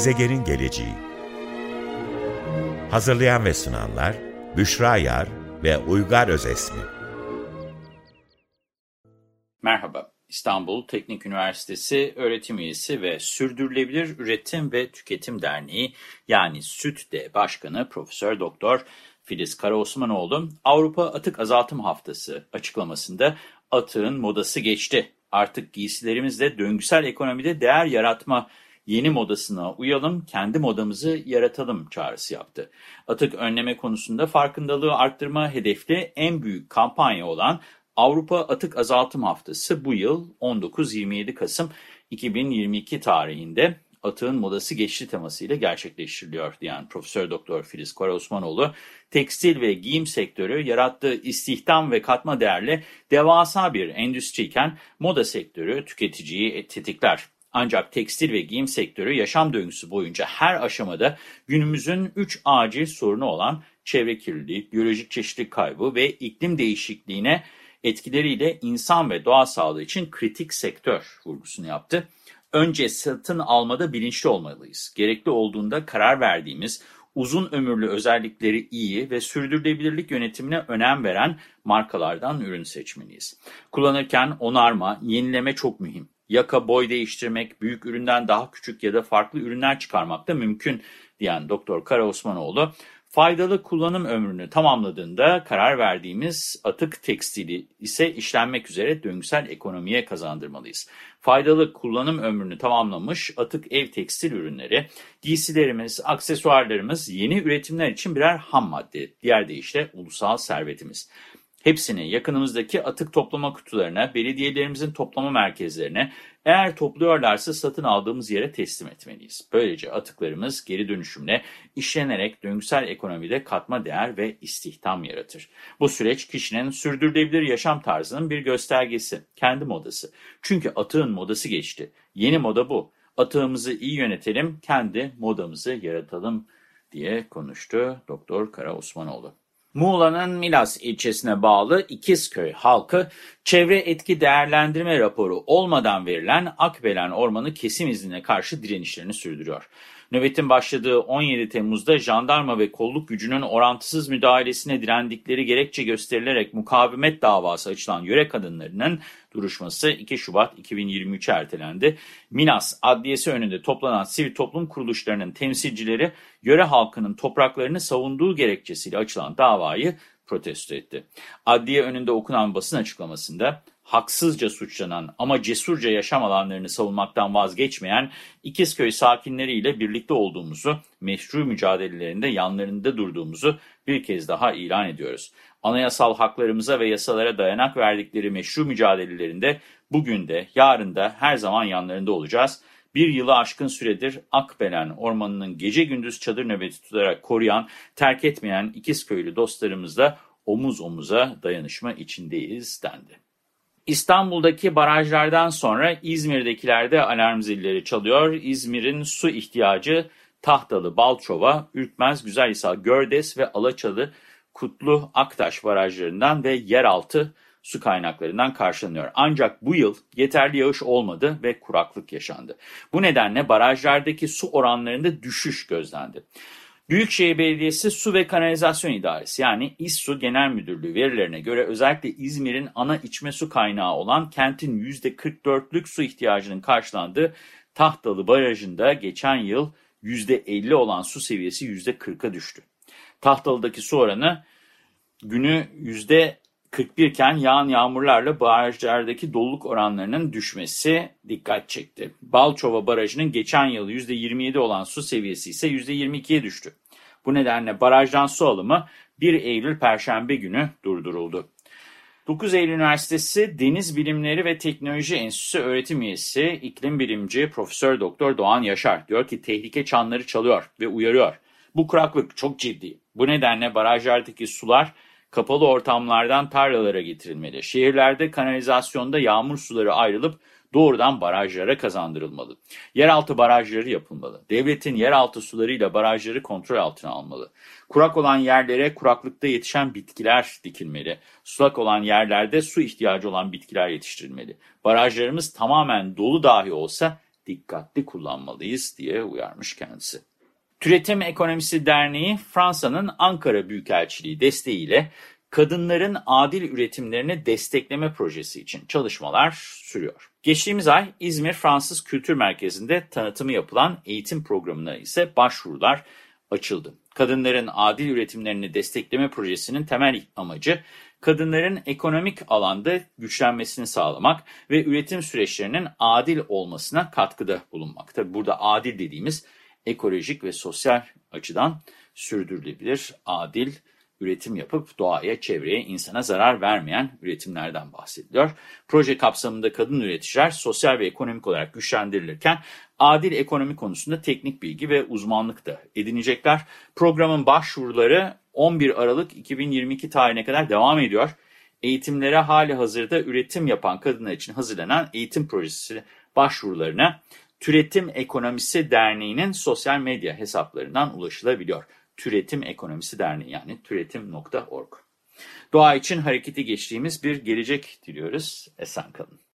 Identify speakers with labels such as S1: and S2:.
S1: Gezegenin geleceği Hazırlayan ve sunanlar Büşra Yar ve Uygar Özesmi
S2: Merhaba, İstanbul Teknik Üniversitesi öğretim üyesi ve Sürdürülebilir Üretim ve Tüketim Derneği yani SÜTDE Başkanı Profesör Doktor Filiz Karaosmanoğlu Avrupa Atık Azaltım Haftası açıklamasında atığın modası geçti. Artık giysilerimizle döngüsel ekonomide değer yaratma yeni modasına uyalım, kendi modamızı yaratalım çağrısı yaptı. Atık önleme konusunda farkındalığı arttırma hedefli en büyük kampanya olan Avrupa Atık Azaltım Haftası bu yıl 19-27 Kasım 2022 tarihinde atığın modası geçti temasıyla gerçekleştiriliyor diyen Profesör Doktor Filiz Kara Osmanoğlu, tekstil ve giyim sektörü yarattığı istihdam ve katma değerle devasa bir endüstriyken moda sektörü tüketiciyi tetikler. Ancak tekstil ve giyim sektörü yaşam döngüsü boyunca her aşamada günümüzün 3 acil sorunu olan çevre kirliliği, biyolojik çeşitlilik kaybı ve iklim değişikliğine etkileriyle insan ve doğa sağlığı için kritik sektör vurgusunu yaptı. Önce satın almada bilinçli olmalıyız. Gerekli olduğunda karar verdiğimiz uzun ömürlü özellikleri iyi ve sürdürülebilirlik yönetimine önem veren markalardan ürün seçmeliyiz. Kullanırken onarma, yenileme çok mühim. Yaka boy değiştirmek, büyük üründen daha küçük ya da farklı ürünler çıkarmak da mümkün diyen Doktor Kara Osmanoğlu, Faydalı kullanım ömrünü tamamladığında karar verdiğimiz atık tekstili ise işlenmek üzere döngüsel ekonomiye kazandırmalıyız. Faydalı kullanım ömrünü tamamlamış atık ev tekstil ürünleri, giysilerimiz, aksesuarlarımız yeni üretimler için birer ham madde, diğer deyişle ulusal servetimiz. Hepsini yakınımızdaki atık toplama kutularına, belediyelerimizin toplama merkezlerine, eğer topluyorlarsa satın aldığımız yere teslim etmeliyiz. Böylece atıklarımız geri dönüşümle işlenerek döngüsel ekonomide katma değer ve istihdam yaratır. Bu süreç kişinin sürdürülebilir yaşam tarzının bir göstergesi, kendi modası. Çünkü atığın modası geçti. Yeni moda bu. Atığımızı iyi yönetelim, kendi modamızı yaratalım diye konuştu Doktor Kara Osmanoğlu. Muğla'nın Milas ilçesine bağlı İkizköy halkı çevre etki değerlendirme raporu olmadan verilen Akbelen Ormanı kesim iznine karşı direnişlerini sürdürüyor. Nöbetin başladığı 17 Temmuz'da jandarma ve kolluk gücünün orantısız müdahalesine direndikleri gerekçe gösterilerek mukavemet davası açılan yöre kadınlarının duruşması 2 Şubat 2023'e ertelendi. Minas Adliyesi önünde toplanan sivil toplum kuruluşlarının temsilcileri yöre halkının topraklarını savunduğu gerekçesiyle açılan davayı protesto etti. Adliye önünde okunan basın açıklamasında haksızca suçlanan ama cesurca yaşam alanlarını savunmaktan vazgeçmeyen İkizköy sakinleriyle birlikte olduğumuzu, meşru mücadelelerinde yanlarında durduğumuzu bir kez daha ilan ediyoruz. Anayasal haklarımıza ve yasalara dayanak verdikleri meşru mücadelelerinde bugün de yarın da her zaman yanlarında olacağız. Bir yılı aşkın süredir Akbelen ormanının gece gündüz çadır nöbeti tutarak koruyan, terk etmeyen İkizköylü dostlarımızla omuz omuza dayanışma içindeyiz dendi. İstanbul'daki barajlardan sonra İzmir'dekilerde alarm zilleri çalıyor. İzmir'in su ihtiyacı Tahtalı, Balçova, Ürkmez, Güzelhisar, Gördes ve Alaçalı, Kutlu, Aktaş barajlarından ve yeraltı su kaynaklarından karşılanıyor. Ancak bu yıl yeterli yağış olmadı ve kuraklık yaşandı. Bu nedenle barajlardaki su oranlarında düşüş gözlendi. Büyükşehir Belediyesi Su ve Kanalizasyon İdaresi yani İSSU Genel Müdürlüğü verilerine göre özellikle İzmir'in ana içme su kaynağı olan kentin %44'lük su ihtiyacının karşılandığı Tahtalı Barajı'nda geçen yıl %50 olan su seviyesi %40'a düştü. Tahtalı'daki su oranı günü %40 41 iken yağan yağmurlarla barajlardaki doluluk oranlarının düşmesi dikkat çekti. Balçova Barajı'nın geçen yıl %27 olan su seviyesi ise %22'ye düştü. Bu nedenle barajdan su alımı 1 Eylül Perşembe günü durduruldu. 9 Eylül Üniversitesi Deniz Bilimleri ve Teknoloji Enstitüsü öğretim üyesi iklim bilimci Profesör Doktor Doğan Yaşar diyor ki tehlike çanları çalıyor ve uyarıyor. Bu kuraklık çok ciddi. Bu nedenle barajlardaki sular kapalı ortamlardan tarlalara getirilmeli. Şehirlerde kanalizasyonda yağmur suları ayrılıp doğrudan barajlara kazandırılmalı. Yeraltı barajları yapılmalı. Devletin yeraltı sularıyla barajları kontrol altına almalı. Kurak olan yerlere kuraklıkta yetişen bitkiler dikilmeli. Sulak olan yerlerde su ihtiyacı olan bitkiler yetiştirilmeli. Barajlarımız tamamen dolu dahi olsa dikkatli kullanmalıyız diye uyarmış kendisi. Türetim Ekonomisi Derneği Fransa'nın Ankara Büyükelçiliği desteğiyle kadınların adil üretimlerini destekleme projesi için çalışmalar sürüyor. Geçtiğimiz ay İzmir Fransız Kültür Merkezi'nde tanıtımı yapılan eğitim programına ise başvurular açıldı. Kadınların adil üretimlerini destekleme projesinin temel amacı kadınların ekonomik alanda güçlenmesini sağlamak ve üretim süreçlerinin adil olmasına katkıda bulunmak. Tabi burada adil dediğimiz ekolojik ve sosyal açıdan sürdürülebilir, adil üretim yapıp doğaya, çevreye, insana zarar vermeyen üretimlerden bahsediliyor. Proje kapsamında kadın üreticiler sosyal ve ekonomik olarak güçlendirilirken adil ekonomi konusunda teknik bilgi ve uzmanlık da edinecekler. Programın başvuruları 11 Aralık 2022 tarihine kadar devam ediyor. Eğitimlere hali hazırda üretim yapan kadınlar için hazırlanan eğitim projesi başvurularına Türetim Ekonomisi Derneği'nin sosyal medya hesaplarından ulaşılabiliyor. Türetim Ekonomisi Derneği yani türetim.org. Doğa için harekete geçtiğimiz bir gelecek diliyoruz. Esen kalın.